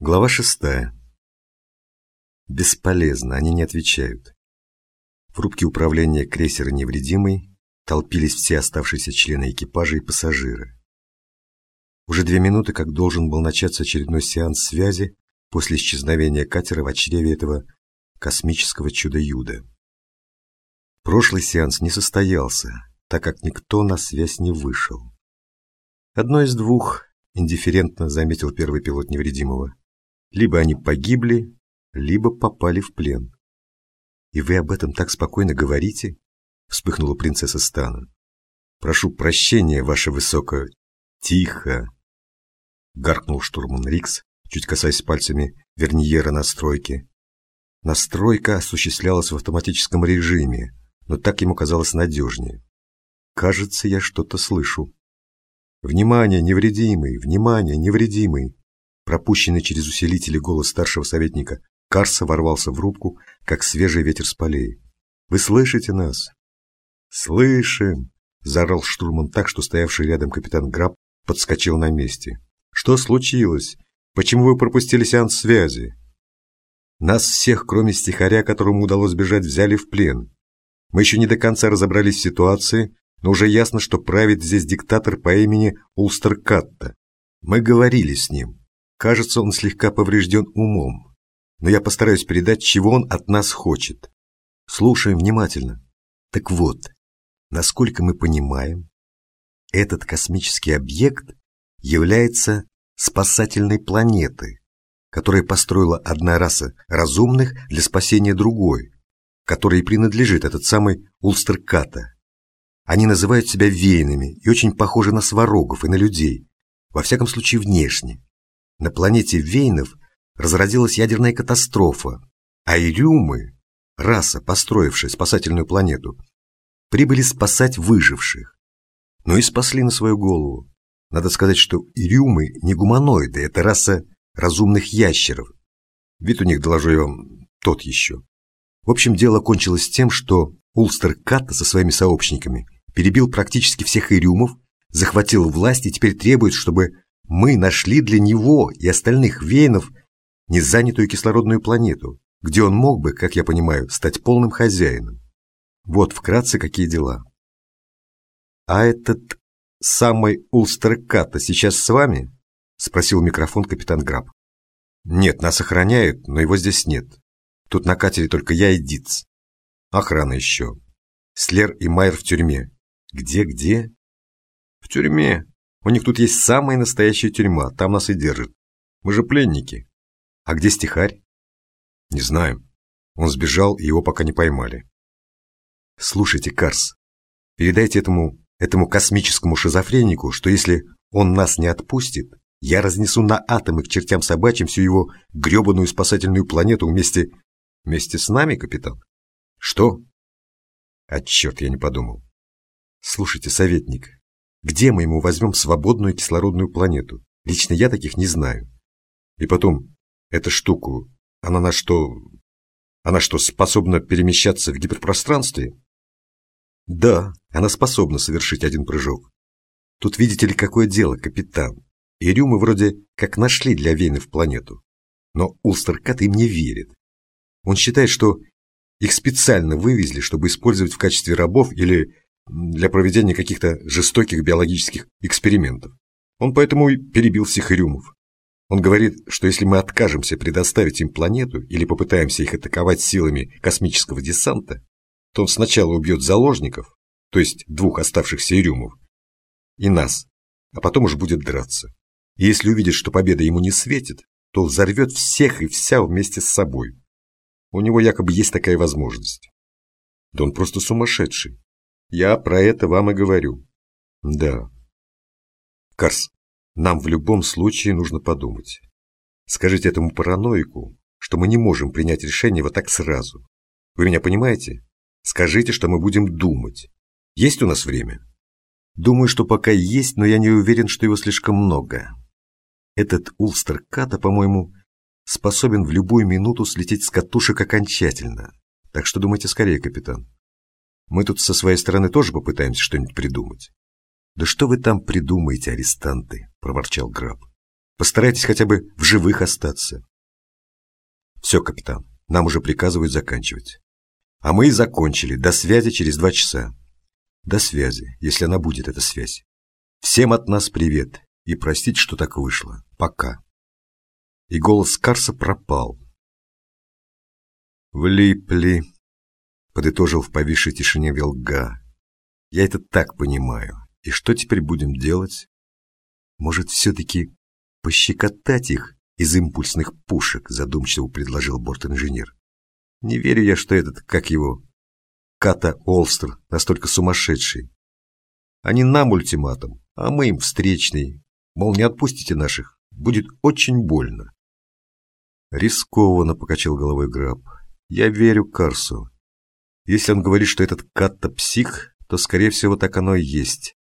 Глава шестая. Бесполезно, они не отвечают. В рубке управления крейсера «Невредимый» толпились все оставшиеся члены экипажа и пассажиры. Уже две минуты, как должен был начаться очередной сеанс связи после исчезновения катера в очреве этого космического чудо-юда. Прошлый сеанс не состоялся, так как никто на связь не вышел. Одно из двух, индифферентно заметил первый пилот невредимого. Либо они погибли, либо попали в плен. «И вы об этом так спокойно говорите?» — вспыхнула принцесса Стана. «Прошу прощения, ваше высокое...» «Тихо!» — гаркнул штурман Рикс, чуть касаясь пальцами верниера настройки. Настройка осуществлялась в автоматическом режиме, но так ему казалось надежнее. «Кажется, я что-то слышу». «Внимание, невредимый! Внимание, невредимый!» Пропущенный через усилители голос старшего советника Карса ворвался в рубку, как свежий ветер с полей. «Вы слышите нас?» «Слышим!» – заорал штурман так, что стоявший рядом капитан Граб подскочил на месте. «Что случилось? Почему вы пропустили сеанс связи?» «Нас всех, кроме стихаря, которому удалось бежать, взяли в плен. Мы еще не до конца разобрались в ситуации, но уже ясно, что правит здесь диктатор по имени Улстеркатта. Мы говорили с ним. Кажется, он слегка поврежден умом, но я постараюсь передать, чего он от нас хочет. Слушаем внимательно. Так вот, насколько мы понимаем, этот космический объект является спасательной планетой, которая построила одна раса разумных для спасения другой, которой принадлежит этот самый Улстерката. Они называют себя веянами и очень похожи на сварогов и на людей, во всяком случае внешне. На планете Вейнов разразилась ядерная катастрофа, а Ирюмы, раса, построившая спасательную планету, прибыли спасать выживших. Но и спасли на свою голову. Надо сказать, что Ирюмы не гуманоиды, это раса разумных ящеров. Вид у них, доложу я вам, тот еще. В общем, дело кончилось тем, что Улстер Катта со своими сообщниками перебил практически всех Ирюмов, захватил власть и теперь требует, чтобы мы нашли для него и остальных вейнов незанятую кислородную планету, где он мог бы, как я понимаю, стать полным хозяином. Вот вкратце какие дела. А этот самый Улстерката сейчас с вами? Спросил микрофон капитан Граб. Нет, нас охраняют, но его здесь нет. Тут на катере только я и Диц. Охрана еще. Слер и Майер в тюрьме. Где-где? В тюрьме, у них тут есть самая настоящая тюрьма, там нас и держат. Мы же пленники. А где стихарь? Не знаю. Он сбежал, и его пока не поймали. Слушайте, Карс, передайте этому, этому космическому шизофренику, что если он нас не отпустит, я разнесу на атомы к чертям собачьим всю его гребаную спасательную планету вместе... Вместе с нами, капитан? Что? А черт, я не подумал. Слушайте, советник, где мы ему возьмем свободную кислородную планету? Лично я таких не знаю. И потом, эта штуку, она на что... Она что, способна перемещаться в гиперпространстве? Да, она способна совершить один прыжок. Тут видите ли, какое дело, капитан. Ирюмы вроде как нашли для Вейнов планету. Но Улстеркат им не верит. Он считает, что их специально вывезли, чтобы использовать в качестве рабов или для проведения каких-то жестоких биологических экспериментов. Он поэтому и перебил всех ирюмов. Он говорит, что если мы откажемся предоставить им планету или попытаемся их атаковать силами космического десанта, то он сначала убьет заложников, то есть двух оставшихся ирюмов, и нас, а потом уж будет драться. И если увидит, что победа ему не светит, то взорвет всех и вся вместе с собой. У него якобы есть такая возможность. Да он просто сумасшедший. Я про это вам и говорю. Да. Карс, нам в любом случае нужно подумать. Скажите этому параноику, что мы не можем принять решение вот так сразу. Вы меня понимаете? Скажите, что мы будем думать. Есть у нас время? Думаю, что пока есть, но я не уверен, что его слишком много. Этот Улстер Ката, по-моему, способен в любую минуту слететь с катушек окончательно. Так что думайте скорее, капитан. Мы тут со своей стороны тоже попытаемся что-нибудь придумать. Да что вы там придумаете, арестанты, проворчал Граб. Постарайтесь хотя бы в живых остаться. Все, капитан, нам уже приказывают заканчивать. А мы и закончили. До связи через два часа. До связи, если она будет, эта связь. Всем от нас привет. И простите, что так вышло. Пока. И голос Карса пропал. Влипли, подытожил в повисшей тишине Велга. Я это так понимаю. И что теперь будем делать? Может, все-таки пощекотать их из импульсных пушек, задумчиво предложил бортинженер. Не верю я, что этот, как его, Ката Олстер, настолько сумасшедший. Они нам ультиматум, а мы им встречный. Мол, не отпустите наших, будет очень больно. Рискованно покачал головой Граб. Я верю Карсу. Если он говорит, что этот Катта псих, то, скорее всего, так оно и есть.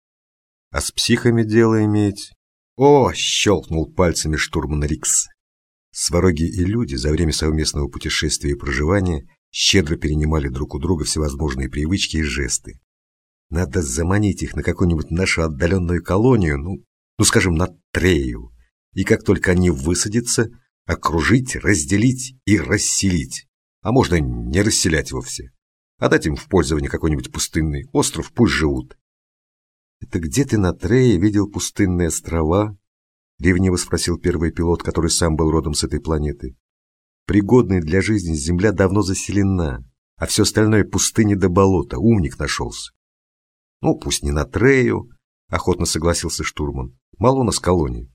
А с психами дело иметь... О, щелкнул пальцами штурман Рикс. Свороги и люди за время совместного путешествия и проживания щедро перенимали друг у друга всевозможные привычки и жесты. Надо заманить их на какую-нибудь нашу отдаленную колонию, ну, ну, скажем, на Трею, и как только они высадятся, окружить, разделить и расселить. А можно не расселять вовсе, а дать им в пользование какой-нибудь пустынный остров, пусть живут. «Это где ты на Трее видел пустынные острова?» — ревниво спросил первый пилот, который сам был родом с этой планеты. «Пригодная для жизни земля давно заселена, а все остальное пустыни до болота, умник нашелся». «Ну, пусть не на Трею», — охотно согласился штурман. «Мало у нас колоний».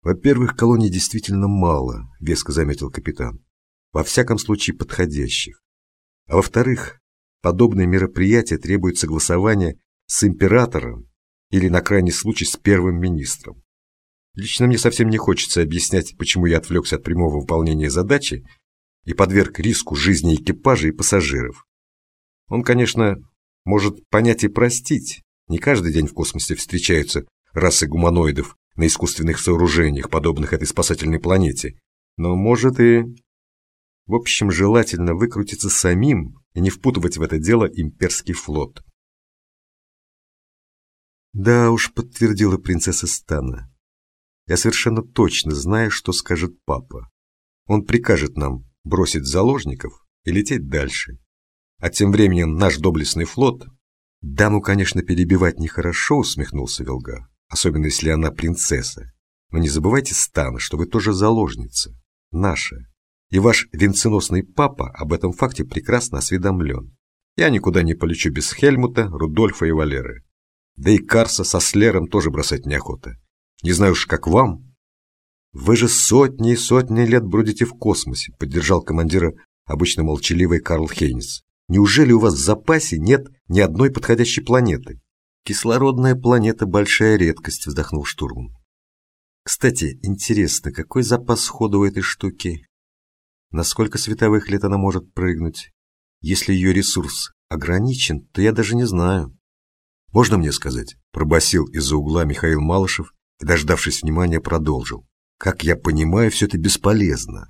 «Во-первых, колоний действительно мало», — веско заметил капитан. «Во всяком случае, подходящих. А во-вторых, подобные мероприятия требуют согласования с императором или, на крайний случай, с первым министром. Лично мне совсем не хочется объяснять, почему я отвлекся от прямого выполнения задачи и подверг риску жизни экипажа и пассажиров. Он, конечно, может понять и простить. Не каждый день в космосе встречаются расы гуманоидов на искусственных сооружениях, подобных этой спасательной планете. Но может и... В общем, желательно выкрутиться самим и не впутывать в это дело имперский флот. Да уж, подтвердила принцесса Стана. Я совершенно точно знаю, что скажет папа. Он прикажет нам бросить заложников и лететь дальше. А тем временем наш доблестный флот... Даму, конечно, перебивать нехорошо, усмехнулся Велга, особенно если она принцесса. Но не забывайте, Стана, что вы тоже заложница. Наша. И ваш венценосный папа об этом факте прекрасно осведомлен. Я никуда не полечу без Хельмута, Рудольфа и Валеры. Да и Карса со Слером тоже бросать неохота. Не знаю уж, как вам. Вы же сотни и сотни лет бродите в космосе, поддержал командира обычно молчаливый Карл Хейнс. Неужели у вас в запасе нет ни одной подходящей планеты? Кислородная планета – большая редкость, вздохнул штурман. Кстати, интересно, какой запас хода у этой штуки? На сколько световых лет она может прыгнуть? Если ее ресурс ограничен, то я даже не знаю. «Можно мне сказать?» – пробасил из-за угла Михаил Малышев и, дождавшись внимания, продолжил. «Как я понимаю, все это бесполезно.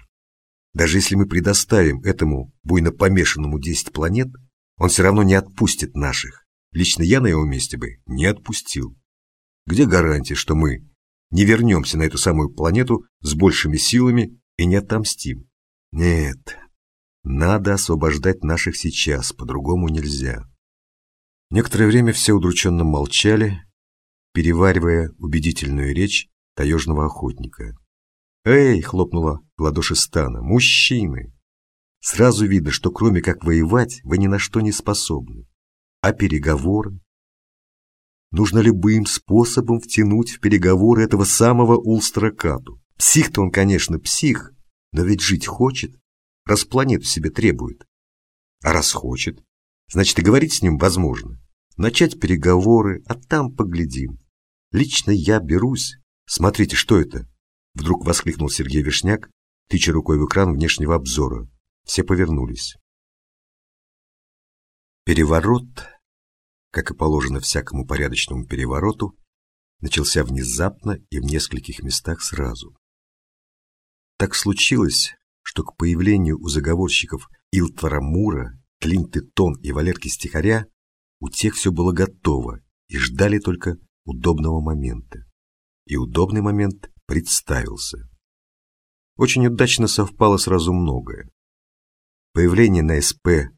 Даже если мы предоставим этому буйно помешанному 10 планет, он все равно не отпустит наших. Лично я на его месте бы не отпустил. Где гарантия, что мы не вернемся на эту самую планету с большими силами и не отомстим? Нет, надо освобождать наших сейчас, по-другому нельзя. Некоторое время все удрученно молчали, переваривая убедительную речь таежного охотника. «Эй!» — хлопнула в ладоши Стана. «Мужчины! Сразу видно, что кроме как воевать, вы ни на что не способны. А переговоры? Нужно любым способом втянуть в переговоры этого самого Улстракату. Псих-то он, конечно, псих, но ведь жить хочет, раз планету себе требует. А раз хочет, Значит, и говорить с ним возможно. Начать переговоры, а там поглядим. Лично я берусь. Смотрите, что это? Вдруг воскликнул Сергей Вишняк, тыча рукой в экран внешнего обзора. Все повернулись. Переворот, как и положено всякому порядочному перевороту, начался внезапно и в нескольких местах сразу. Так случилось, что к появлению у заговорщиков Илтвара Мура Клинты Тон и Валерки Стихаря, у тех все было готово и ждали только удобного момента. И удобный момент представился. Очень удачно совпало сразу многое. Появление на СП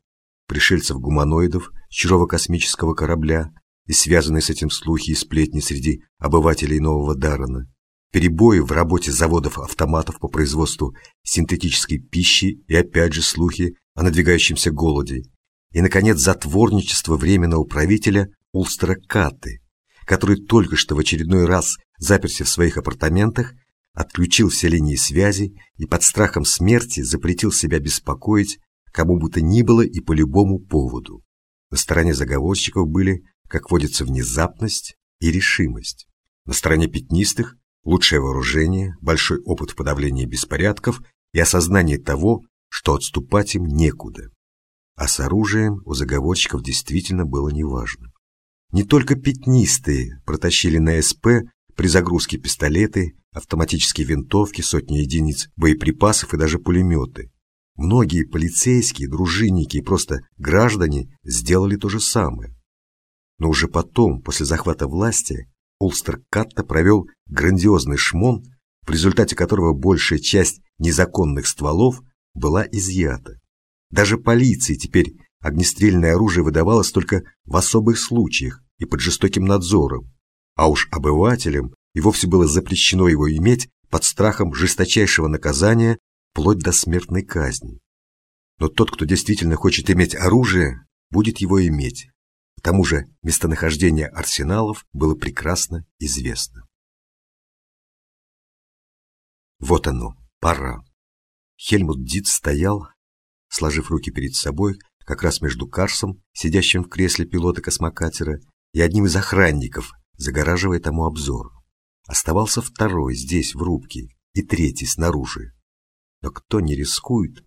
пришельцев-гуманоидов с чужого космического корабля и связанные с этим слухи и сплетни среди обывателей Нового Дарана, перебои в работе заводов-автоматов по производству синтетической пищи и опять же слухи о надвигающемся голоде, и, наконец, затворничество временного правителя Улстера Каты, который только что в очередной раз, заперся в своих апартаментах, отключил все линии связи и под страхом смерти запретил себя беспокоить кому бы то ни было и по любому поводу. На стороне заговорщиков были, как водится, внезапность и решимость. На стороне пятнистых – лучшее вооружение, большой опыт в подавлении беспорядков и осознание того, что отступать им некуда. А с оружием у заговорщиков действительно было неважно. Не только пятнистые протащили на СП при загрузке пистолеты, автоматические винтовки, сотни единиц боеприпасов и даже пулеметы. Многие полицейские, дружинники и просто граждане сделали то же самое. Но уже потом, после захвата власти, Улстер Катта провел грандиозный шмон, в результате которого большая часть незаконных стволов была изъята. Даже полиции теперь огнестрельное оружие выдавалось только в особых случаях и под жестоким надзором, а уж обывателям и вовсе было запрещено его иметь под страхом жесточайшего наказания вплоть до смертной казни. Но тот, кто действительно хочет иметь оружие, будет его иметь. К тому же местонахождение арсеналов было прекрасно известно. Вот оно, пора. Хельмут Дит стоял, сложив руки перед собой, как раз между Карсом, сидящим в кресле пилота космокатера, и одним из охранников, загораживая тому обзор. Оставался второй здесь, в рубке, и третий снаружи. Но кто не рискует?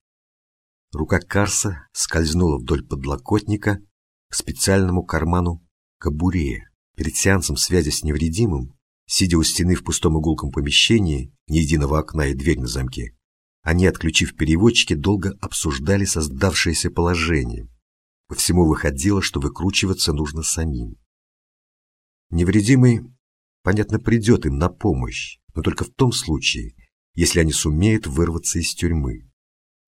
Рука Карса скользнула вдоль подлокотника к специальному карману кобуре. Перед сеансом связи с невредимым, сидя у стены в пустом игулком помещении, ни единого окна и дверь на замке, они, отключив переводчики, долго обсуждали создавшееся положение. По всему выходило, что выкручиваться нужно самим. Невредимый, понятно, придет им на помощь, но только в том случае, если они сумеют вырваться из тюрьмы.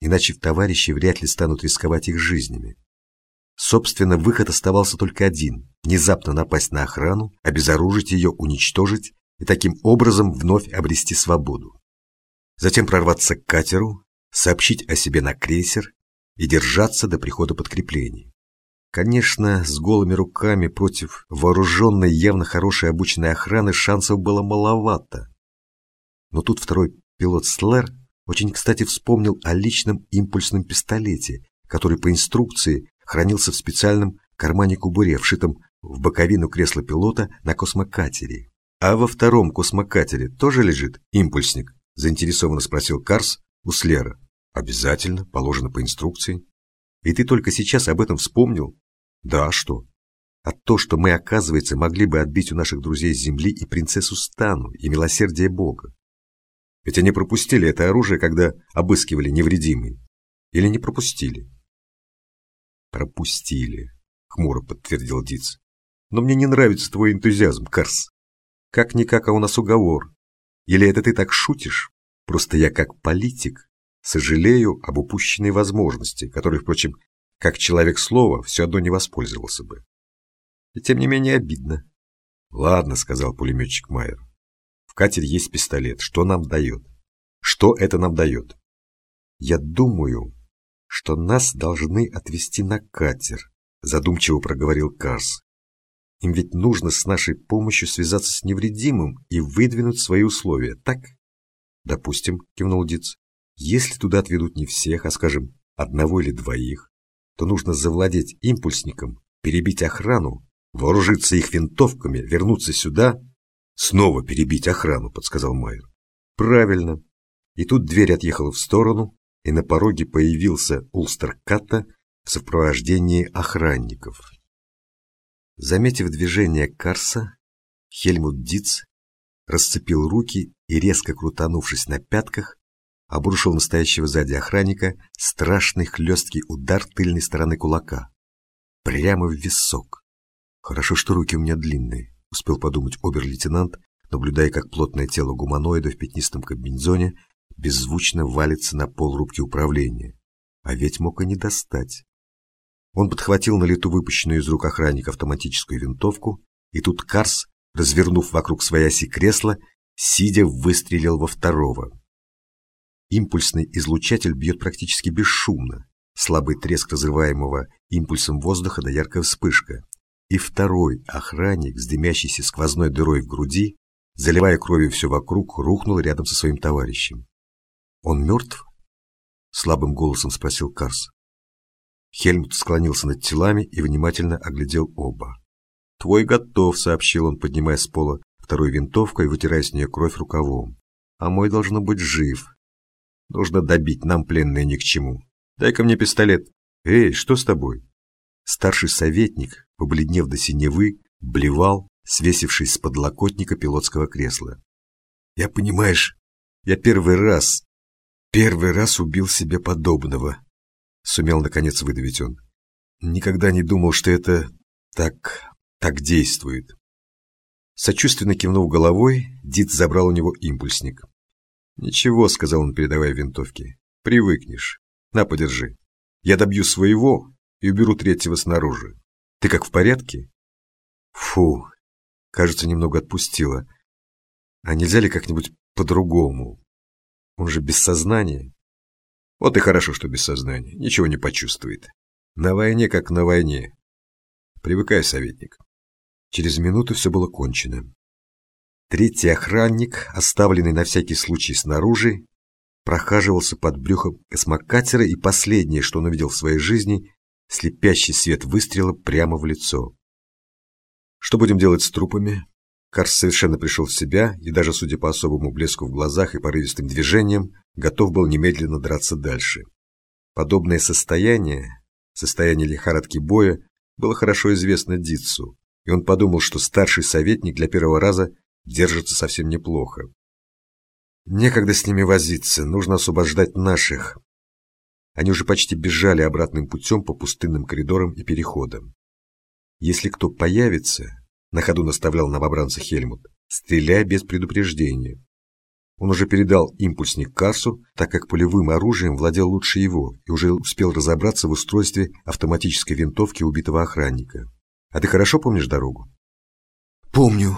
Иначе товарищи вряд ли станут рисковать их жизнями. Собственно, выход оставался только один – внезапно напасть на охрану, обезоружить ее, уничтожить и таким образом вновь обрести свободу. Затем прорваться к катеру, сообщить о себе на крейсер и держаться до прихода подкреплений. Конечно, с голыми руками против вооруженной, явно хорошей обученной охраны шансов было маловато. Но тут второй пилот Слэр очень кстати вспомнил о личном импульсном пистолете, который по инструкции хранился в специальном кармане-кубуре, вшитом в боковину кресла пилота на космокатере. «А во втором космокатере тоже лежит импульсник?» – заинтересованно спросил Карс у Слера. «Обязательно, положено по инструкции». «И ты только сейчас об этом вспомнил?» Да, а что? А то, что мы, оказывается, могли бы отбить у наших друзей Земли и принцессу Стану, и милосердие Бога. Ведь они пропустили это оружие, когда обыскивали невредимый. Или не пропустили? Пропустили, хмуро подтвердил Диц. Но мне не нравится твой энтузиазм, Карс. Как-никак, а у нас уговор. Или это ты так шутишь? Просто я как политик сожалею об упущенной возможности, которой, впрочем, как человек слова, все одно не воспользовался бы. И тем не менее обидно. Ладно, сказал пулеметчик Майер. В катере есть пистолет. Что нам дает? Что это нам дает? Я думаю, что нас должны отвезти на катер, задумчиво проговорил Карс. Им ведь нужно с нашей помощью связаться с невредимым и выдвинуть свои условия, так? Допустим, кивнул Диц. Если туда отведут не всех, а, скажем, одного или двоих, то нужно завладеть импульсником, перебить охрану, вооружиться их винтовками, вернуться сюда, снова перебить охрану, подсказал Майер. Правильно. И тут дверь отъехала в сторону, и на пороге появился Улстер Катта в сопровождении охранников. Заметив движение Карса, Хельмут Диц расцепил руки и, резко крутанувшись на пятках, обрушил настоящего сзади охранника страшный хлесткий удар тыльной стороны кулака. Прямо в висок. Хорошо, что руки у меня длинные, успел подумать обер-лейтенант, наблюдая, как плотное тело гуманоида в пятнистом комбинезоне беззвучно валится на пол рубки управления. А ведь мог и не достать. Он подхватил на лету выпущенную из рук охранника автоматическую винтовку, и тут Карс, развернув вокруг своей оси кресла, сидя, выстрелил во второго. Импульсный излучатель бьет практически бесшумно, слабый треск разрываемого импульсом воздуха да яркая вспышка. И второй охранник с дымящейся сквозной дырой в груди, заливая кровью все вокруг, рухнул рядом со своим товарищем. «Он мертв?» — слабым голосом спросил Карс. Хельмут склонился над телами и внимательно оглядел оба. «Твой готов», — сообщил он, поднимая с пола второй винтовкой и вытирая с нее кровь рукавом. «А мой должно быть жив. Нужно добить, нам пленные ни к чему. Дай-ка мне пистолет. Эй, что с тобой?» Старший советник, побледнев до синевы, блевал, свесившись с подлокотника пилотского кресла. «Я, понимаешь, я первый раз, первый раз убил себе подобного», Сумел, наконец, выдавить он. Никогда не думал, что это так... так действует. Сочувственно кивнув головой, Дид забрал у него импульсник. «Ничего», — сказал он, передавая винтовки. «Привыкнешь. На, подержи. Я добью своего и уберу третьего снаружи. Ты как в порядке?» «Фу, кажется, немного отпустила. А нельзя ли как-нибудь по-другому? Он же без сознания». Вот и хорошо, что без сознания. Ничего не почувствует. На войне, как на войне. Привыкай, советник. Через минуту все было кончено. Третий охранник, оставленный на всякий случай снаружи, прохаживался под брюхом космокатера, и последнее, что он увидел в своей жизни, слепящий свет выстрела прямо в лицо. Что будем делать с трупами? Карс совершенно пришел в себя и даже, судя по особому блеску в глазах и порывистым движениям, готов был немедленно драться дальше. Подобное состояние, состояние лихорадки боя, было хорошо известно Дитсу, и он подумал, что старший советник для первого раза держится совсем неплохо. Некогда с ними возиться, нужно освобождать наших. Они уже почти бежали обратным путем по пустынным коридорам и переходам. Если кто появится, на ходу наставлял новобранца Хельмут, стреляя без предупреждения. Он уже передал импульсник Карсу, так как полевым оружием владел лучше его и уже успел разобраться в устройстве автоматической винтовки убитого охранника. А ты хорошо помнишь дорогу? Помню.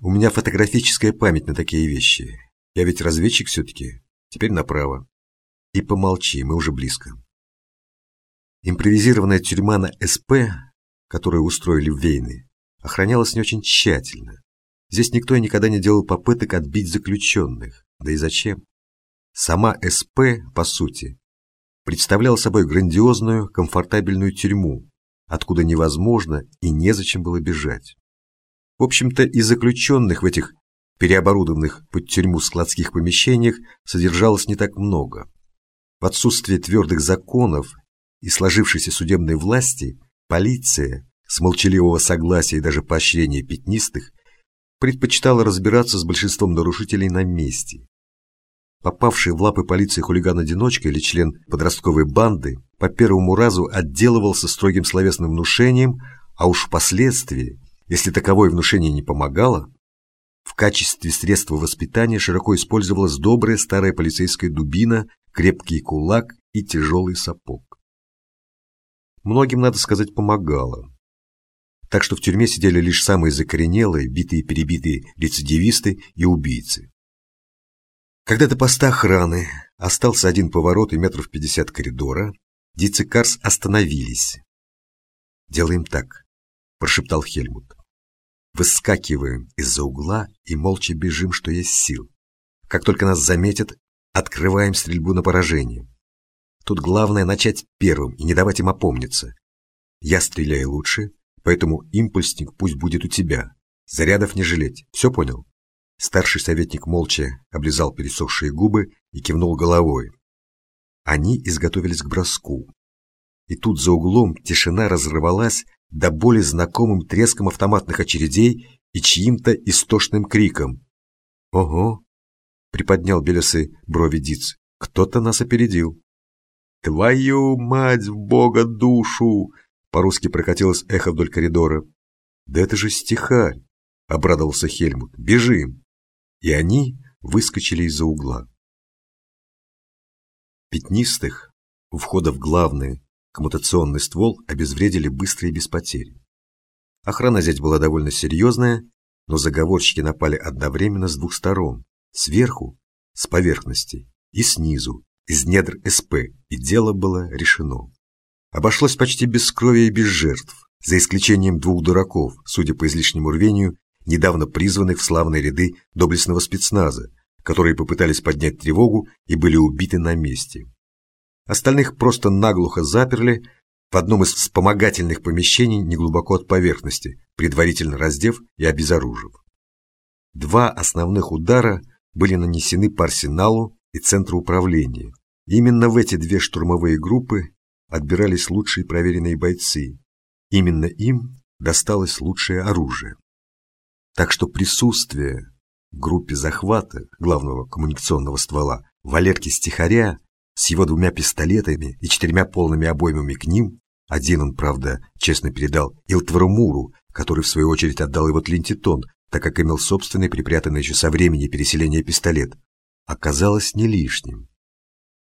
У меня фотографическая память на такие вещи. Я ведь разведчик все-таки. Теперь направо. И помолчи, мы уже близко. Импровизированная тюрьма на СП, которую устроили в Вейны, охранялась не очень тщательно. Здесь никто и никогда не делал попыток отбить заключенных. Да и зачем? Сама СП, по сути, представляла собой грандиозную, комфортабельную тюрьму, откуда невозможно и незачем было бежать. В общем-то, и заключенных в этих переоборудованных под тюрьму складских помещениях содержалось не так много. В отсутствие твердых законов и сложившейся судебной власти, полиция с молчаливого согласия и даже поощрения пятнистых, предпочитала разбираться с большинством нарушителей на месте. Попавший в лапы полиции хулиган-одиночка или член подростковой банды по первому разу отделывался строгим словесным внушением, а уж впоследствии, если таковое внушение не помогало, в качестве средства воспитания широко использовалась добрая старая полицейская дубина, крепкий кулак и тяжелый сапог. Многим, надо сказать, помогало так что в тюрьме сидели лишь самые закоренелые, битые-перебитые рецидивисты и убийцы. Когда до поста охраны остался один поворот и метров пятьдесят коридора, Дицикарс остановились. «Делаем так», – прошептал Хельмут. «Выскакиваем из-за угла и молча бежим, что есть сил. Как только нас заметят, открываем стрельбу на поражение. Тут главное начать первым и не давать им опомниться. Я стреляю лучше, Поэтому импульсник пусть будет у тебя. Зарядов не жалеть. Все понял?» Старший советник молча облизал пересохшие губы и кивнул головой. Они изготовились к броску. И тут за углом тишина разрывалась до боли знакомым треском автоматных очередей и чьим-то истошным криком. «Ого!» — приподнял белесы брови Диц. «Кто-то нас опередил». «Твою мать в бога душу!» По-русски прокатилось эхо вдоль коридора. «Да это же стихарь! — обрадовался Хельмут. «Бежим!» И они выскочили из-за угла. Пятнистых у входа в главный коммутационный ствол обезвредили быстро и без потерь. Охрана здесь была довольно серьезная, но заговорщики напали одновременно с двух сторон. Сверху, с поверхности, и снизу, из недр СП, и дело было решено. Обошлось почти без крови и без жертв, за исключением двух дураков, судя по излишнему рвению, недавно призванных в славные ряды доблестного спецназа, которые попытались поднять тревогу и были убиты на месте. Остальных просто наглухо заперли в одном из вспомогательных помещений неглубоко от поверхности, предварительно раздев и обезоружив. Два основных удара были нанесены по арсеналу и центру управления. Именно в эти две штурмовые группы отбирались лучшие проверенные бойцы. Именно им досталось лучшее оружие. Так что присутствие в группе захвата главного коммуникационного ствола Валерки Стихаря с его двумя пистолетами и четырьмя полными обоймами к ним, один он, правда, честно передал Илтвару Муру, который в свою очередь отдал его Тлинтитон, так как имел собственный припрятанный еще со времени переселения пистолет, оказалось не лишним.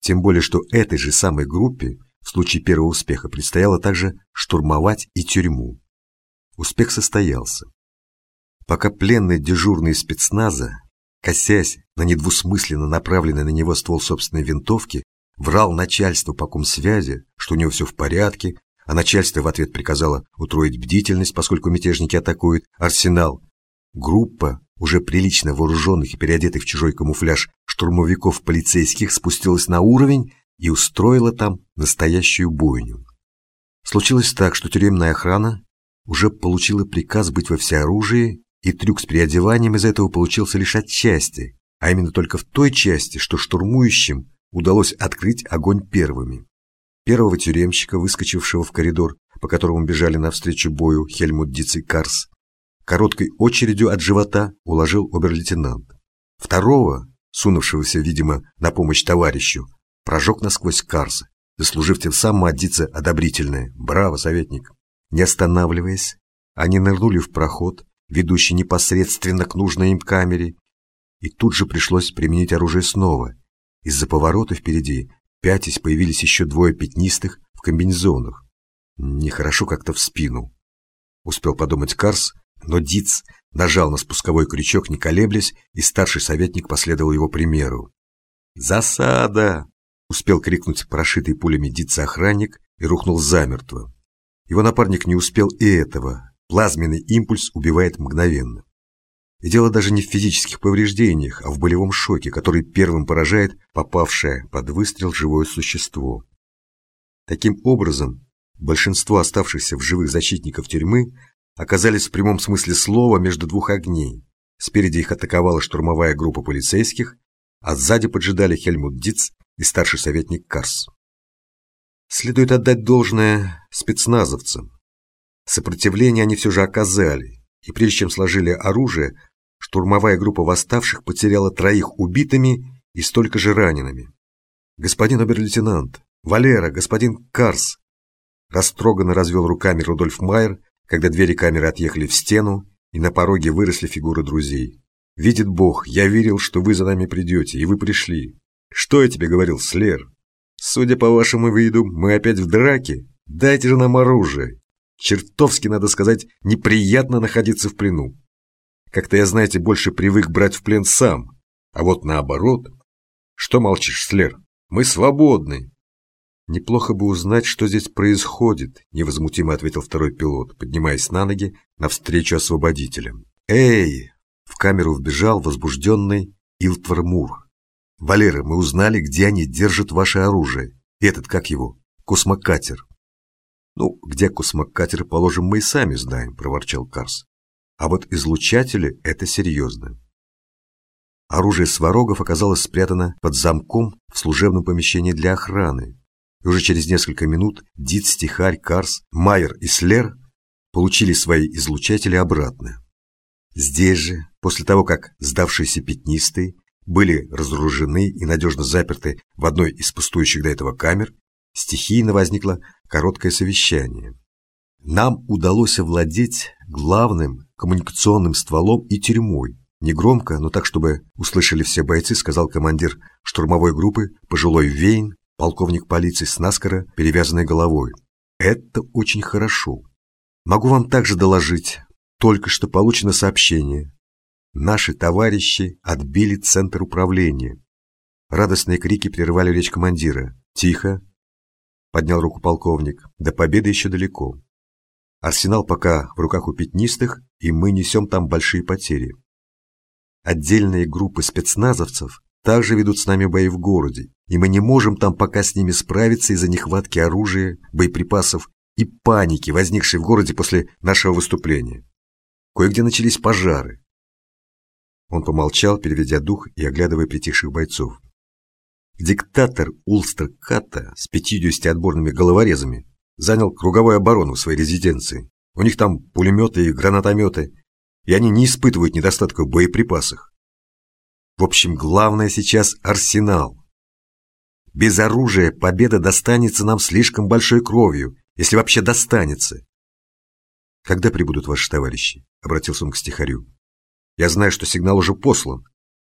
Тем более, что этой же самой группе в случае первого успеха предстояло также штурмовать и тюрьму. Успех состоялся. Пока пленный дежурный спецназа, косясь на недвусмысленно направленный на него ствол собственной винтовки, врал начальству по комсвязи, что у него все в порядке, а начальство в ответ приказало утроить бдительность, поскольку мятежники атакуют арсенал. Группа, уже прилично вооруженных и переодетых в чужой камуфляж штурмовиков полицейских, спустилась на уровень и устроила там настоящую бойню. Случилось так, что тюремная охрана уже получила приказ быть во всеоружии и трюк с переодеванием из этого получился лишь отчасти, а именно только в той части, что штурмующим удалось открыть огонь первыми. Первого тюремщика, выскочившего в коридор, по которому бежали навстречу бою Хельмут Диц и Карс, короткой очередью от живота уложил обер-лейтенант. Второго, сунувшегося, видимо, на помощь товарищу, прожег насквозь Карс, заслужив тем самым от Дица одобрительное «Браво, советник!». Не останавливаясь, они нырнули в проход, ведущий непосредственно к нужной им камере, и тут же пришлось применить оружие снова. Из-за поворота впереди, пятясь, появились еще двое пятнистых в комбинезонах. Нехорошо как-то в спину. Успел подумать Карс, но Диц нажал на спусковой крючок, не колеблясь, и старший советник последовал его примеру. «Засада!» — успел крикнуть прошитый пулями Дица охранник и рухнул замертво. Его напарник не успел и этого, Плазменный импульс убивает мгновенно. И дело даже не в физических повреждениях, а в болевом шоке, который первым поражает попавшее под выстрел живое существо. Таким образом, большинство оставшихся в живых защитников тюрьмы оказались в прямом смысле слова между двух огней. Спереди их атаковала штурмовая группа полицейских, а сзади поджидали Хельмут Диц и старший советник Карс. Следует отдать должное спецназовцам. Сопротивление они все же оказали, и прежде чем сложили оружие, штурмовая группа восставших потеряла троих убитыми и столько же ранеными. «Господин обер-лейтенант! Валера! Господин Карс!» Растроганно развел руками Рудольф Майер, когда двери камеры отъехали в стену, и на пороге выросли фигуры друзей. «Видит Бог, я верил, что вы за нами придете, и вы пришли. Что я тебе говорил, Слер? Судя по вашему виду, мы опять в драке. Дайте же нам оружие, Чертовски, надо сказать, неприятно находиться в плену. Как-то я, знаете, больше привык брать в плен сам. А вот наоборот... Что молчишь, Слер? Мы свободны. Неплохо бы узнать, что здесь происходит, невозмутимо ответил второй пилот, поднимаясь на ноги навстречу освободителям. Эй! В камеру вбежал возбужденный Илтвар Мур. Валера, мы узнали, где они держат ваше оружие. Этот, как его, космокатер. «Ну, где космокатер, положим, мы и сами знаем», – проворчал Карс. «А вот излучатели – это серьезно». Оружие сварогов оказалось спрятано под замком в служебном помещении для охраны. И уже через несколько минут Дит, Стихарь, Карс, Майер и Слер получили свои излучатели обратно. Здесь же, после того, как сдавшиеся пятнистые были разоружены и надежно заперты в одной из пустующих до этого камер, стихийно возникло короткое совещание. Нам удалось овладеть главным коммуникационным стволом и тюрьмой. Негромко, но так, чтобы услышали все бойцы, сказал командир штурмовой группы, пожилой Вейн, полковник полиции с наскоро перевязанной головой. Это очень хорошо. Могу вам также доложить, только что получено сообщение. Наши товарищи отбили центр управления. Радостные крики прервали речь командира. «Тихо!» — поднял руку полковник. «До победы еще далеко. Арсенал пока в руках у пятнистых, и мы несем там большие потери. Отдельные группы спецназовцев также ведут с нами бои в городе, и мы не можем там пока с ними справиться из-за нехватки оружия, боеприпасов и паники, возникшей в городе после нашего выступления. Кое-где начались пожары. Он помолчал, переведя дух и оглядывая притихших бойцов. Диктатор Улстер Ката с 50 отборными головорезами занял круговую оборону в своей резиденции. У них там пулеметы и гранатометы, и они не испытывают недостатка в боеприпасах. В общем, главное сейчас арсенал. Без оружия победа достанется нам слишком большой кровью, если вообще достанется. Когда прибудут ваши товарищи? Обратился он к стихарю. Я знаю, что сигнал уже послан.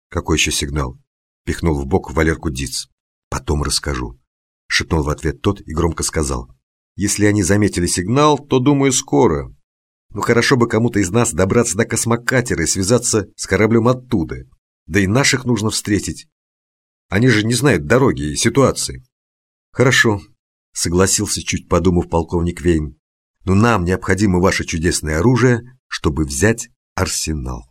Какой еще сигнал? Пихнул в бок Валерку Диц. Потом расскажу. Шепнул в ответ тот и громко сказал. Если они заметили сигнал, то, думаю, скоро. Ну хорошо бы кому-то из нас добраться до космокатера и связаться с кораблем оттуда. Да и наших нужно встретить. Они же не знают дороги и ситуации. Хорошо, согласился, чуть подумав полковник Вейн. Но нам необходимо ваше чудесное оружие, чтобы взять арсенал.